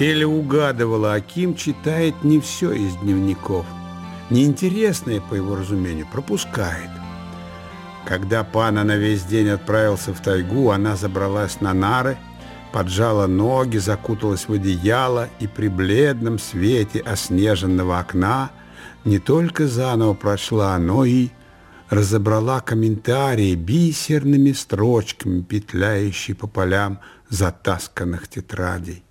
Эля угадывала, Аким читает не все из дневников. Неинтересное, по его разумению, пропускает. Когда пана на весь день отправился в тайгу, она забралась на нары, поджала ноги, закуталась в одеяло и при бледном свете оснеженного окна не только заново прочла, но и разобрала комментарии бисерными строчками, петляющие по полям затасканных тетрадей.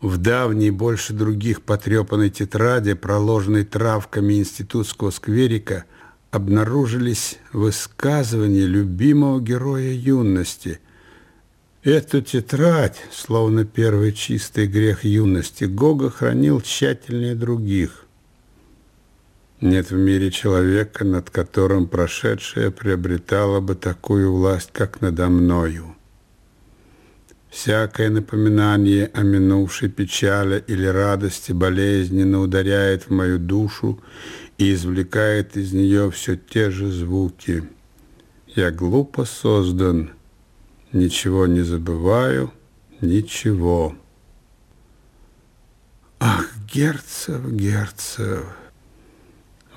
В давней, больше других потрепанной тетради, проложенной травками институтского скверика, обнаружились высказывания любимого героя юности. Эту тетрадь, словно первый чистый грех юности, Гога хранил тщательнее других. Нет в мире человека, над которым прошедшее приобретало бы такую власть, как надо мною. Всякое напоминание о минувшей печали или радости болезненно ударяет в мою душу и извлекает из нее все те же звуки. Я глупо создан, ничего не забываю, ничего. Ах, Герцев, Герцев,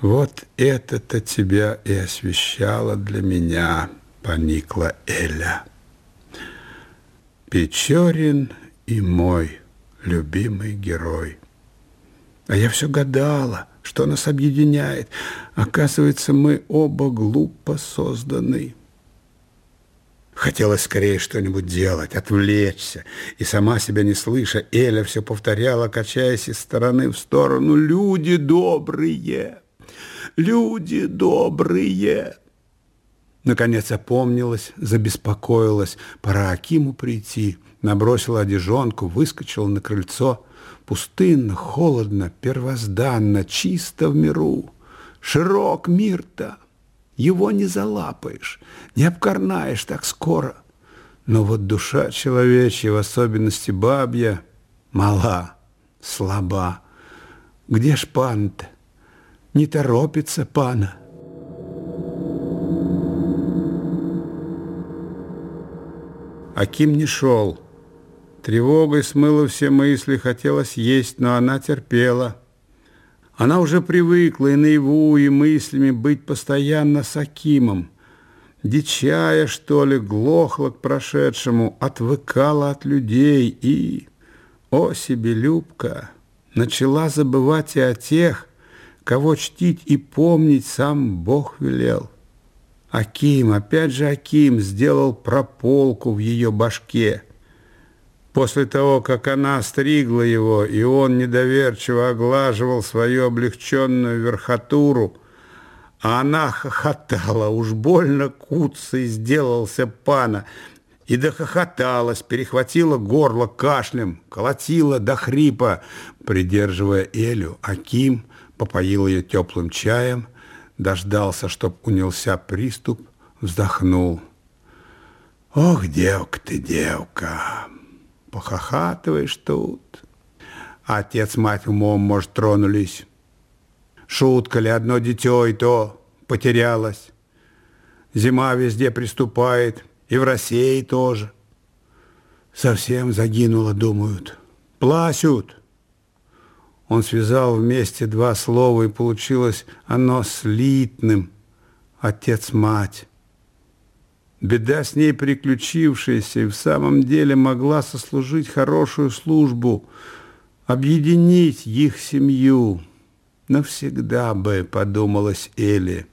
вот это-то тебя и освещало для меня, поникла Эля. Печорин и мой любимый герой. А я все гадала, что нас объединяет. Оказывается, мы оба глупо созданы. Хотелось скорее что-нибудь делать, отвлечься. И сама себя не слыша, Эля все повторяла, качаясь из стороны в сторону. «Люди добрые! Люди добрые!» Наконец опомнилась, забеспокоилась. Пора Акиму прийти. Набросила одежонку, выскочила на крыльцо. Пустынно, холодно, первозданно, чисто в миру. Широк мир-то. Его не залапаешь, не обкорнаешь так скоро. Но вот душа человечья, в особенности бабья, мала, слаба. Где ж пан-то? Не торопится пана. Аким не шел. Тревогой смыло все мысли, хотелось есть, но она терпела. Она уже привыкла и наяву, и мыслями быть постоянно с Акимом. Дичая, что ли, глохла к прошедшему, отвыкала от людей и, о себе любка, начала забывать и о тех, кого чтить и помнить сам Бог велел. Аким, опять же Аким, сделал прополку в ее башке. После того, как она стригла его, и он недоверчиво оглаживал свою облегченную верхотуру, а она хохотала, уж больно куцей сделался пана, и дохохоталась, перехватила горло кашлем, колотила до хрипа, придерживая Элю. Аким попоил ее теплым чаем, дождался, чтоб унялся приступ, вздохнул. «Ох, девка ты, девка, похохатываешь тут!» Отец, мать умом, может, тронулись. Шутка ли, одно дитё и то потерялось. Зима везде приступает, и в России тоже. Совсем загинула, думают. Плачут. Он связал вместе два слова, и получилось оно слитным. Отец-мать. Беда с ней приключившаяся и в самом деле могла сослужить хорошую службу, объединить их семью. Навсегда бы, подумалась Эли.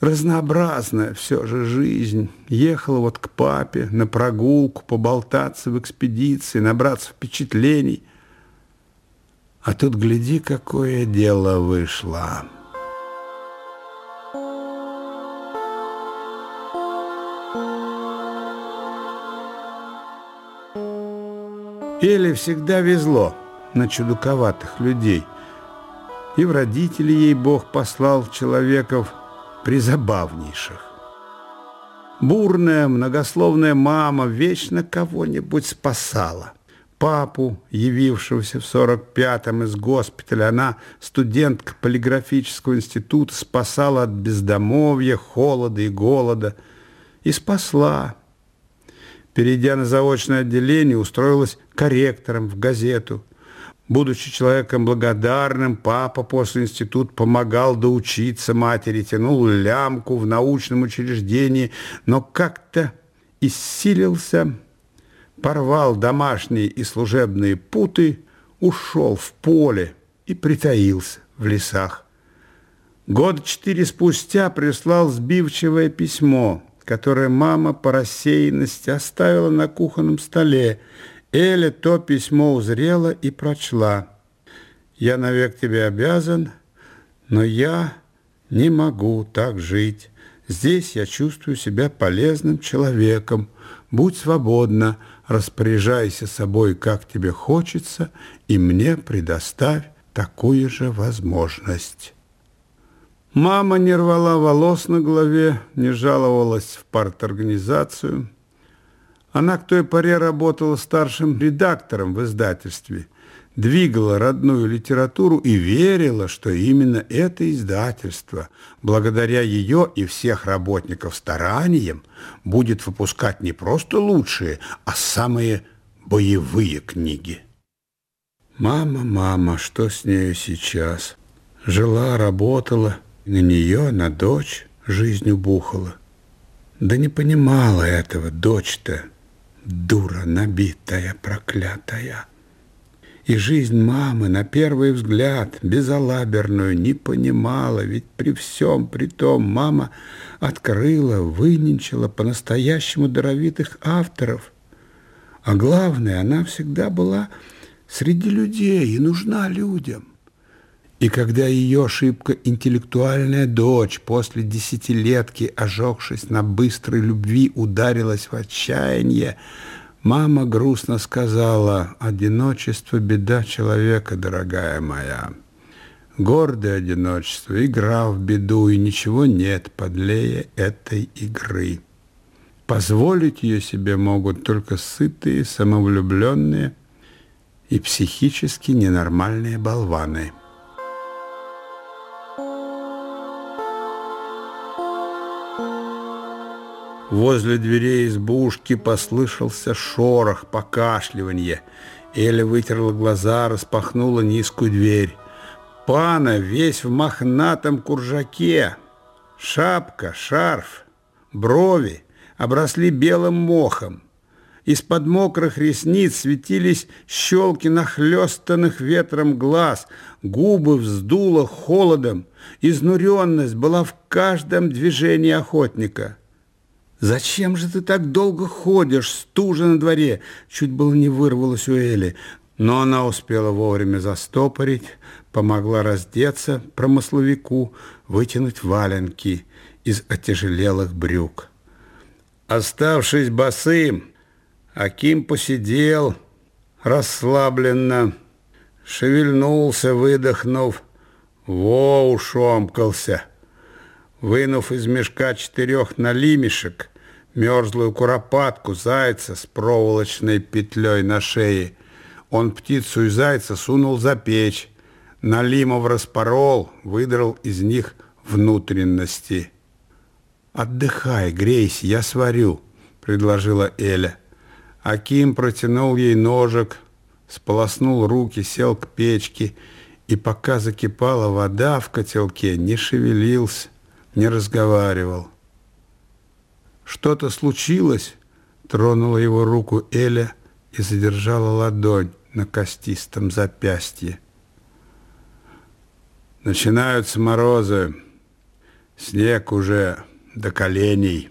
Разнообразная все же жизнь. Ехала вот к папе на прогулку, поболтаться в экспедиции, набраться впечатлений – а тут, гляди, какое дело вышло. Эле всегда везло на чудаковатых людей. И в родители ей Бог послал человеков призабавнейших. Бурная, многословная мама вечно кого-нибудь спасала папу, явившегося в 45-м из госпиталя, она, студентка полиграфического института, спасала от бездомовья, холода и голода. И спасла. Перейдя на заочное отделение, устроилась корректором в газету. Будучи человеком благодарным, папа после института помогал доучиться матери, тянул лямку в научном учреждении, но как-то иссилился, порвал домашние и служебные путы, ушел в поле и притаился в лесах. Год четыре спустя прислал сбивчивое письмо, которое мама по рассеянности оставила на кухонном столе. Эля то письмо узрела и прочла. «Я навек тебе обязан, но я не могу так жить. Здесь я чувствую себя полезным человеком. Будь свободна, распоряжайся собой, как тебе хочется, и мне предоставь такую же возможность». Мама не рвала волос на голове, не жаловалась в парторганизацию. Она к той поре работала старшим редактором в издательстве, двигала родную литературу и верила, что именно это издательство, благодаря ее и всех работников стараниям, будет выпускать не просто лучшие, а самые боевые книги. Мама, мама, что с нею сейчас? Жила, работала – на нее, на дочь жизнь убухала. Да не понимала этого дочь-то, дура набитая, проклятая. И жизнь мамы на первый взгляд безалаберную не понимала, ведь при всем при том мама открыла, выненчила по-настоящему даровитых авторов. А главное, она всегда была среди людей и нужна людям. И когда ее шибко интеллектуальная дочь после десятилетки, ожегшись на быстрой любви, ударилась в отчаяние, мама грустно сказала, «Одиночество – беда человека, дорогая моя». Гордое одиночество, игра в беду, и ничего нет подлее этой игры. Позволить ее себе могут только сытые, самовлюбленные и психически ненормальные болваны. Возле дверей избушки послышался шорох, покашливание. Эля вытерла глаза, распахнула низкую дверь. Пана весь в мохнатом куржаке. Шапка, шарф, брови обросли белым мохом. Из-под мокрых ресниц светились щелки нахлёстанных ветром глаз, губы вздуло холодом, изнуренность была в каждом движении охотника. «Зачем же ты так долго ходишь? Стужа на дворе!» Чуть было не вырвалось у Эли, но она успела вовремя застопорить, помогла раздеться промысловику, вытянуть валенки из отяжелелых брюк. Оставшись босым, Аким посидел расслабленно, шевельнулся, выдохнув, во ушомкался — Вынув из мешка четырех налимешек, мерзлую куропатку, зайца с проволочной петлей на шее, он птицу и зайца сунул за печь, налимов распорол, выдрал из них внутренности. «Отдыхай, грейся, я сварю», — предложила Эля. Аким протянул ей ножик, сполоснул руки, сел к печке, и пока закипала вода в котелке, не шевелился не разговаривал. Что-то случилось, тронула его руку Эля и задержала ладонь на костистом запястье. Начинаются морозы, снег уже до коленей.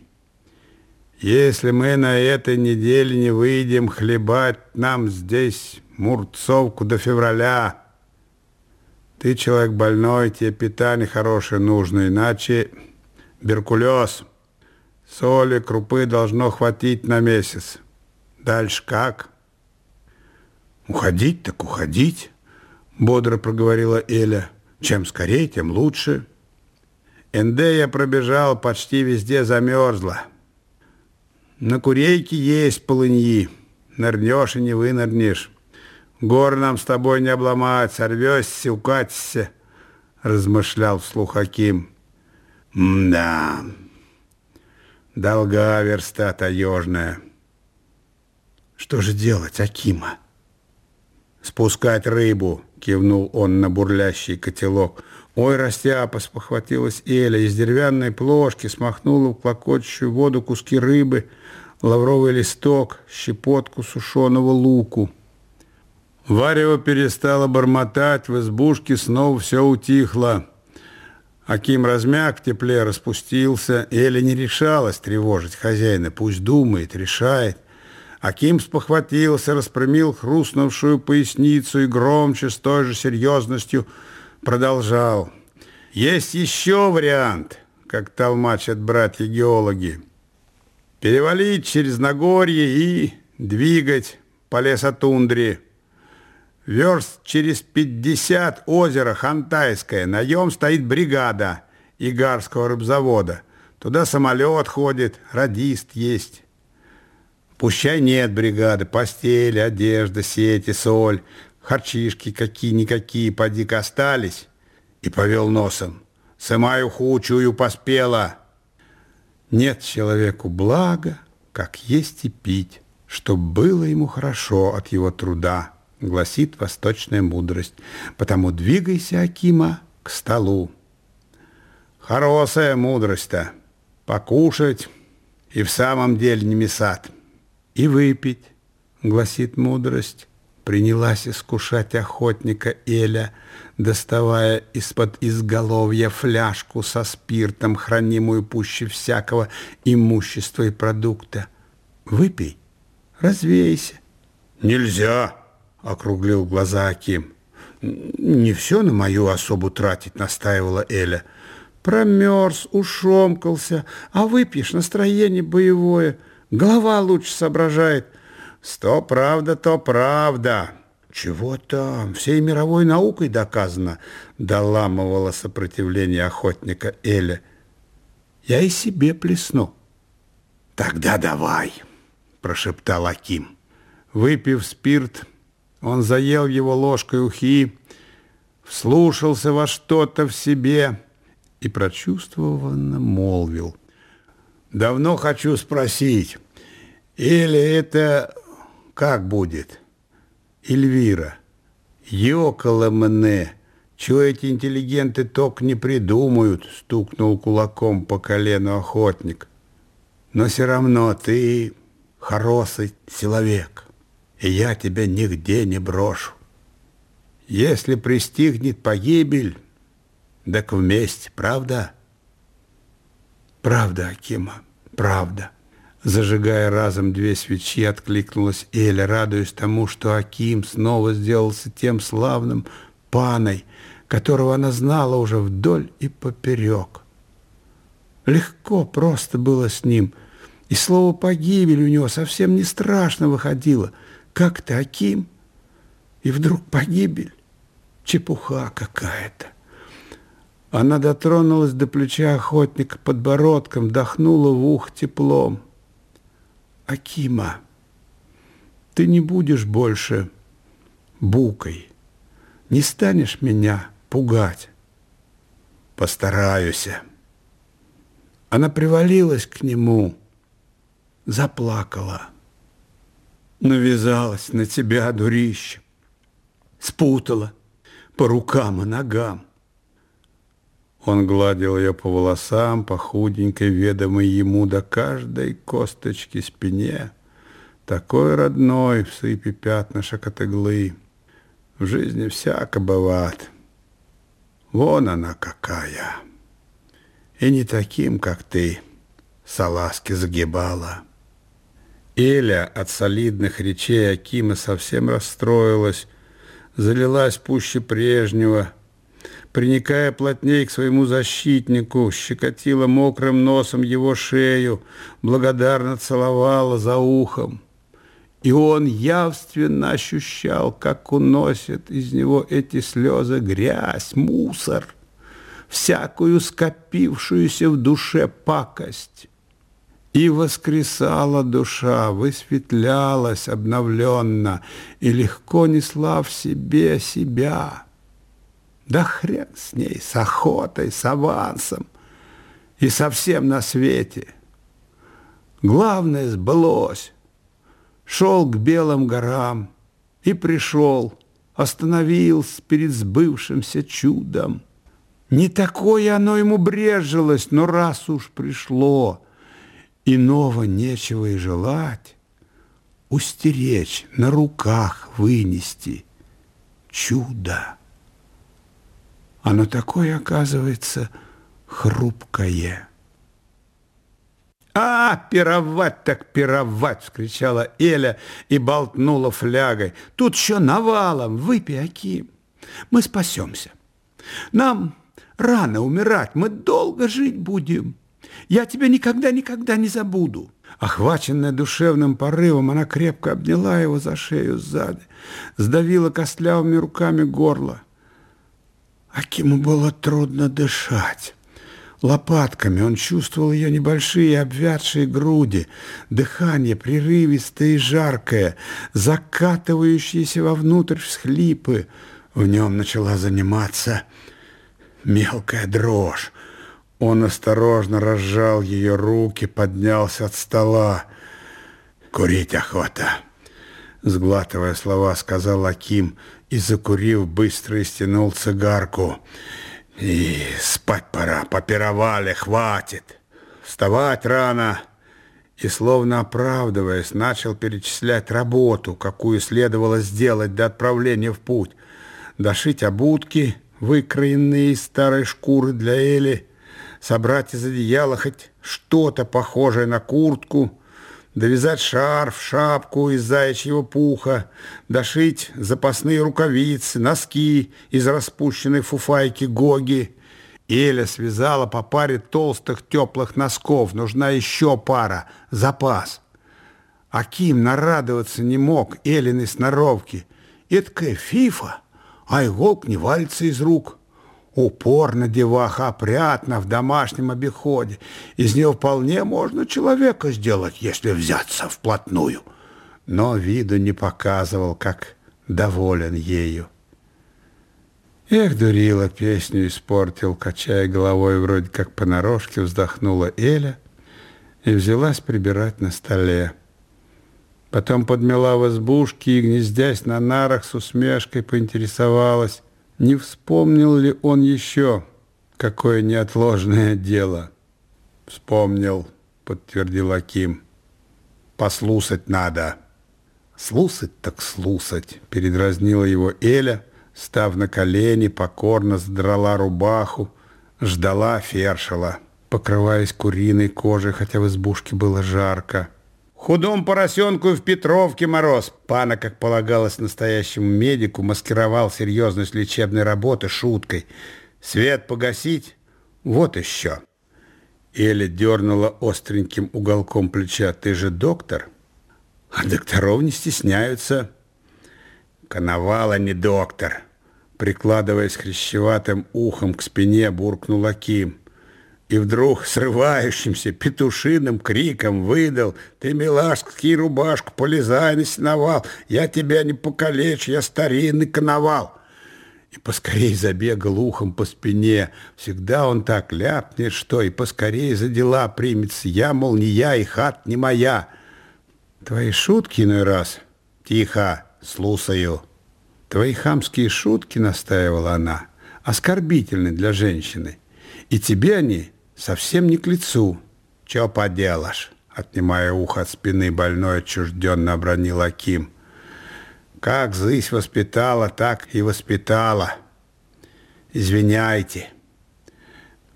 Если мы на этой неделе не выйдем хлебать нам здесь мурцовку до февраля, ты человек больной, тебе питание хорошее нужно, иначе беркулез. Соли, крупы должно хватить на месяц. Дальше как? Уходить так уходить, бодро проговорила Эля. Чем скорее, тем лучше. Энде я пробежал, почти везде замерзла. На курейке есть полыньи, нырнешь и не вынырнешь. Гор нам с тобой не обломать, сорвешься, укатишься, размышлял вслух Аким. Да, долга верста таежная. Что же делать, Акима? Спускать рыбу, кивнул он на бурлящий котелок. Ой, растяпа, спохватилась Эля, из деревянной плошки смахнула в клокочущую воду куски рыбы, лавровый листок, щепотку сушеного луку. Варева перестала бормотать, в избушке снова все утихло. Аким размяк в тепле, распустился. Эля не решалась тревожить хозяина. Пусть думает, решает. Аким спохватился, распрямил хрустнувшую поясницу и громче, с той же серьезностью, продолжал. Есть еще вариант, как толмачат братья-геологи. Перевалить через Нагорье и двигать по лесотундре. Верст через 50 озеро Хантайское. На нем стоит бригада Игарского рыбзавода. Туда самолет ходит, радист есть. Пущай нет бригады, постель, одежда, сети, соль, харчишки какие-никакие, поди остались. И повел носом. Сымаю хучую поспела. Нет человеку блага, как есть и пить, чтоб было ему хорошо от его труда гласит восточная мудрость. Потому двигайся, Акима, к столу. Хорошая мудрость-то. Покушать и в самом деле не месат. И выпить, гласит мудрость. Принялась искушать охотника Эля, доставая из-под изголовья фляжку со спиртом, хранимую пуще всякого имущества и продукта. Выпей, развейся. Нельзя, округлил глаза Аким. «Не все на мою особу тратить», — настаивала Эля. «Промерз, ушомкался, а выпьешь, настроение боевое, голова лучше соображает». «Сто правда, то правда». «Чего там? Всей мировой наукой доказано», — доламывала сопротивление охотника Эля. «Я и себе плесну». «Тогда давай», — прошептал Аким. Выпив спирт, он заел его ложкой ухи, вслушался во что-то в себе и прочувствованно молвил. «Давно хочу спросить, или это как будет? Эльвира, ёкала мне, чего эти интеллигенты ток не придумают?» стукнул кулаком по колену охотник. «Но все равно ты хороший человек» и я тебя нигде не брошу. Если пристигнет погибель, так вместе, правда? Правда, Акима, правда. Зажигая разом две свечи, откликнулась Эля, радуясь тому, что Аким снова сделался тем славным паной, которого она знала уже вдоль и поперек. Легко просто было с ним, и слово «погибель» у него совсем не страшно выходило – как ты, Аким? И вдруг погибель? Чепуха какая-то. Она дотронулась до плеча охотника подбородком, вдохнула в ух теплом. Акима, ты не будешь больше букой, не станешь меня пугать. Постараюсь. Она привалилась к нему, заплакала навязалась на тебя, дурище, спутала по рукам и ногам. Он гладил ее по волосам, по худенькой, ведомой ему до каждой косточки спине, такой родной в сыпи пятнышек от иглы. В жизни всяко бывает. Вон она какая. И не таким, как ты, салазки загибала. Эля от солидных речей Акима совсем расстроилась, залилась пуще прежнего, приникая плотней к своему защитнику, щекотила мокрым носом его шею, благодарно целовала за ухом. И он явственно ощущал, как уносят из него эти слезы грязь, мусор, всякую скопившуюся в душе пакость. И воскресала душа, высветлялась обновленно и легко несла в себе себя. Да хрен с ней, с охотой, с авансом и совсем на свете. Главное сбылось, шел к белым горам и пришел, остановился перед сбывшимся чудом. Не такое оно ему брежилось, но раз уж пришло, иного нечего и желать, устеречь, на руках вынести чудо. Оно такое, оказывается, хрупкое. «А, пировать так пировать!» — вскричала Эля и болтнула флягой. «Тут еще навалом! Выпей, Аким! Мы спасемся! Нам рано умирать, мы долго жить будем! Я тебя никогда-никогда не забуду!» Охваченная душевным порывом, она крепко обняла его за шею сзади, сдавила костлявыми руками горло. Акиму было трудно дышать. Лопатками он чувствовал ее небольшие обвядшие груди, дыхание прерывистое и жаркое, закатывающиеся вовнутрь всхлипы. В нем начала заниматься мелкая дрожь. Он осторожно разжал ее руки, поднялся от стола. «Курить охота!» Сглатывая слова, сказал Аким и, закурив, быстро истянул цигарку. И спать пора, попировали, хватит. Вставать рано. И, словно оправдываясь, начал перечислять работу, какую следовало сделать до отправления в путь. Дошить обутки, выкроенные из старой шкуры для Эли, собрать из одеяла хоть что-то похожее на куртку, довязать шарф, шапку из заячьего пуха, дошить запасные рукавицы, носки из распущенной фуфайки Гоги. Эля связала по паре толстых теплых носков, нужна еще пара, запас. Аким нарадоваться не мог Элиной сноровки. Эдакая фифа, а иголк не валится из рук. Упорно деваха, опрятно, в домашнем обиходе. Из нее вполне можно человека сделать, если взяться вплотную. Но виду не показывал, как доволен ею. Эх, дурила, песню испортил, качая головой, вроде как понарошке вздохнула Эля и взялась прибирать на столе. Потом подмела в избушке и, гнездясь на нарах, с усмешкой поинтересовалась, не вспомнил ли он еще какое неотложное дело? Вспомнил, подтвердил Аким. Послушать надо. Слушать так слушать, передразнила его Эля, став на колени, покорно сдрала рубаху, ждала фершила, покрываясь куриной кожей, хотя в избушке было жарко. Худом поросенку в Петровке мороз. Пана, как полагалось настоящему медику, маскировал серьезность лечебной работы шуткой. Свет погасить? Вот еще. Эля дернула остреньким уголком плеча. Ты же доктор? А докторов не стесняются. Коновала не доктор. Прикладываясь хрящеватым ухом к спине, буркнул Аким и вдруг срывающимся петушиным криком выдал «Ты, милашки, рубашку полезай на сеновал, я тебя не покалечу, я старинный коновал!» И поскорей забегал ухом по спине. Всегда он так ляпнет, что и поскорей за дела примется. Я, мол, не я, и хат не моя. Твои шутки иной раз. Тихо, слушаю. Твои хамские шутки, настаивала она, оскорбительны для женщины. И тебе они совсем не к лицу. Че поделаешь? Отнимая ухо от спины больной, отчужденно обронил Аким. Как зысь воспитала, так и воспитала. Извиняйте.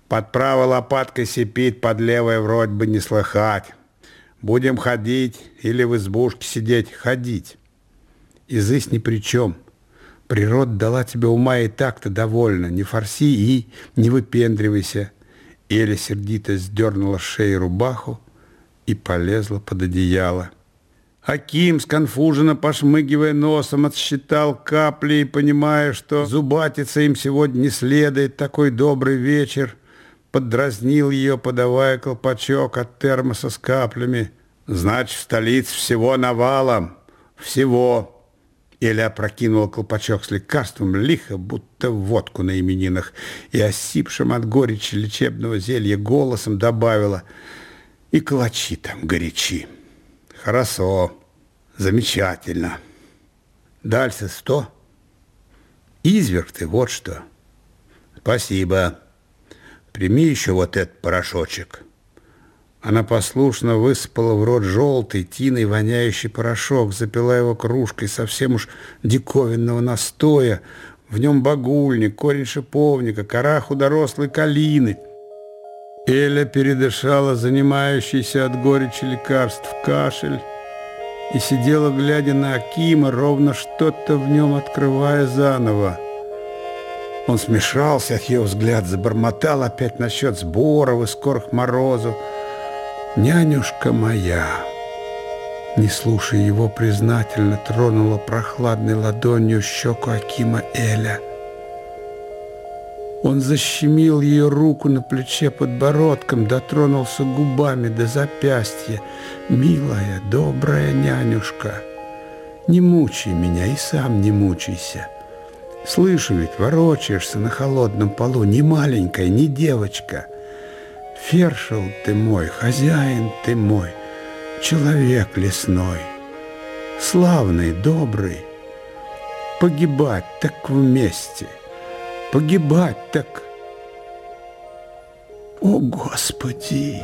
Под правой лопаткой сипит, под левой вроде бы не слыхать. Будем ходить или в избушке сидеть, ходить. И ни при чем. Природа дала тебе ума и так-то довольно. Не форси и не выпендривайся. Эля сердито сдернула с шеи рубаху и полезла под одеяло. Аким, сконфуженно пошмыгивая носом, отсчитал капли и, понимая, что зубатиться им сегодня не следует, такой добрый вечер, поддразнил ее, подавая колпачок от термоса с каплями. «Значит, в столице всего навалом, всего!» Эля опрокинула колпачок с лекарством лихо, будто водку на именинах, и осипшим от горечи лечебного зелья голосом добавила «И калачи там горячи». «Хорошо, Замечательно. Дальше сто. Изверг ты, вот что. Спасибо. Прими еще вот этот порошочек. Она послушно высыпала в рот желтый, тиной воняющий порошок, запила его кружкой совсем уж диковинного настоя. В нем багульник, корень шиповника, кора худорослой калины. Эля передышала занимающийся от горечи лекарств кашель и сидела, глядя на Акима, ровно что-то в нем открывая заново. Он смешался от ее взгляд, забормотал опять насчет сборов и скорых морозов, «Нянюшка моя!» Не слушая его, признательно тронула прохладной ладонью щеку Акима Эля. Он защемил ее руку на плече подбородком, дотронулся губами до запястья. «Милая, добрая нянюшка, не мучай меня и сам не мучайся. Слышу ведь, ворочаешься на холодном полу, не маленькая, не девочка». Фершел ты мой, хозяин ты мой, человек лесной, славный, добрый. Погибать так вместе, погибать так... О, Господи!